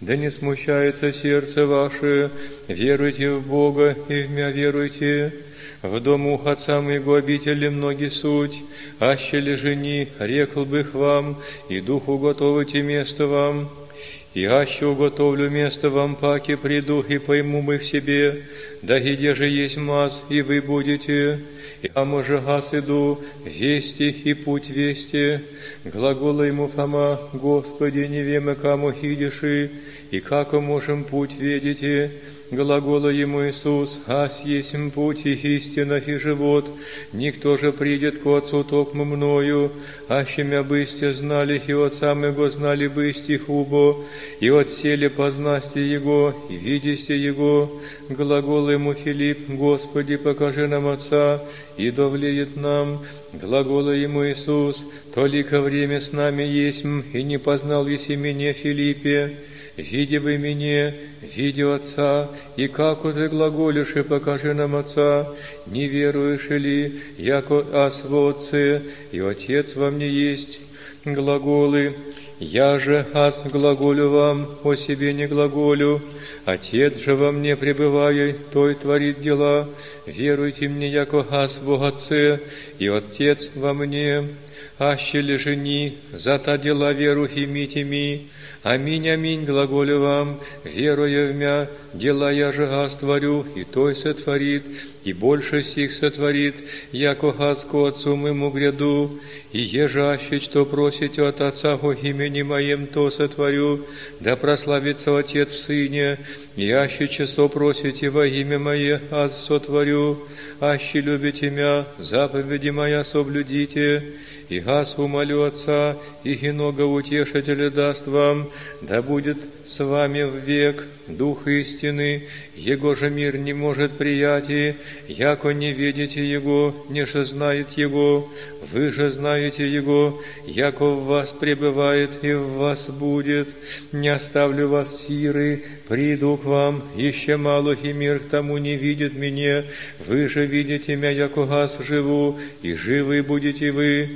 Да не смущается сердце ваше, веруйте в Бога и в меня веруйте. В дому отца моего обители многие суть, аще ли жени, рекл бы их вам, и духу готовите место вам. И аще уготовлю место вам, паки приду и пойму мы в себе, да где же есть маз, и вы будете. Я може гас иду, вести и путь вести. Глагола ему Фома, Господи, не веме кому хидиши, и как можем путь ведите. Глагола ему Иисус, «Ас есмь путь и истина и живот, никто же придет к Отцу токмо мною, аще мя бысте знали, и Отца моего знали бысти хубо, и отсели познасти Его, и видисте Его». Глагола ему Филипп, «Господи, покажи нам Отца, и довлеет нам». Глагола ему Иисус, «Толико время с нами есть, и не познал еси меня Филиппе». Види вы меня, види Отца, и как ты глаголишь, и покажи нам Отца, не веруешь ли, яко Ас в Отце, и Отец во мне есть. Глаголы, я же Ас глаголю вам, о себе не глаголю, Отец же во мне пребывает, той творит дела, веруйте мне, яко Ас в Отце, и Отец во мне, аще ли жени, за та дела веру имите ми, Аминь, аминь, глаголю вам, веруя в мя, дела я же газ творю, и той сотворит, и больше сих сотворит, яко газ ко Отцу моему гряду, и ежаще, что просите от Отца во имени моем, то сотворю, да прославится Отец в Сыне, и аще часо просите во имя Мое, аз сотворю, аще любите мя, заповеди моя соблюдите, и газ умолю Отца, и генога утешителя даст вам, да будет с вами в век Дух истины, Его же мир не может приятие, яко не видите Его, не же знает Его, вы же знаете Его, яко в вас пребывает и в вас будет. Не оставлю вас сиры, приду к вам, еще мало и мир к тому не видит меня, вы же видите меня, яко газ живу, и живы будете вы.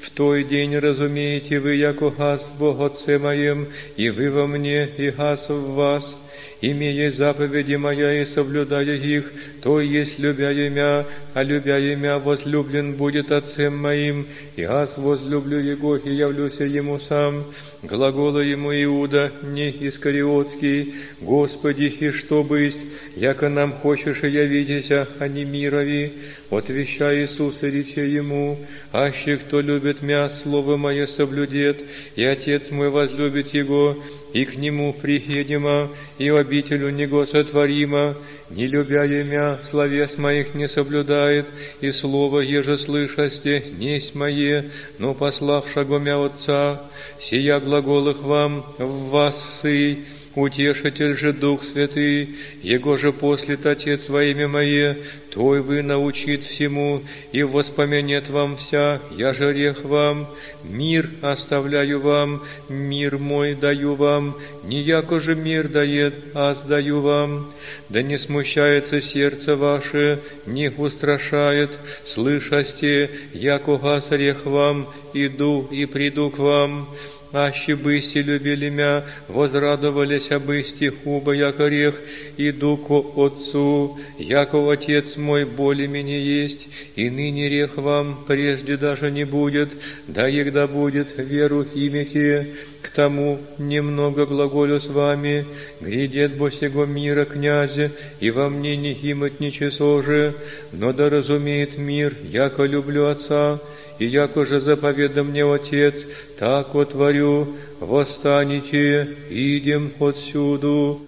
В той день разумеете вы, яко газ Бог Отце моем, и вы во мне, и газ в вас, имея заповеди моя и соблюдая их, то есть любя имя, а любя имя возлюблен будет Отцем моим, и аз возлюблю Его и явлюся Ему сам. Глагола Ему Иуда, не Искариотский, Господи, и что быть, яко нам хочешь и явитеся, а не мирови, отвеща Иисус и рече Ему, аще кто любит мя, Слово Мое соблюдет, и Отец мой возлюбит Его, и к Нему приедема, и обителю Него сотворима, не любя имя, словес моих не соблюдает, и слово еже слышасте, несть мое, но пославшего мя Отца, сия глаголых вам, в вас сый, Утешитель же Дух Святый, Его же послит Отец во имя Мое, Той вы научит всему, и воспомянет вам вся, я же рех вам, мир оставляю вам, мир мой даю вам, не яко же мир дает, а сдаю вам. Да не смущается сердце ваше, не устрашает, слышасте, яко гас рех вам, иду и приду к вам, аще бысти любили мя, возрадовались обысти хуба, як орех, иду ко Отцу, яко Отец мой боли мне есть, и ныне рех вам прежде даже не будет, да егда будет, веру имите, к тому немного глаголю с вами, грядет бо мира князе, и во мне не имать ничего же, но да разумеет мир, яко люблю Отца, и яко же заповеда мне Отец, так отворю, восстанете, идем отсюду,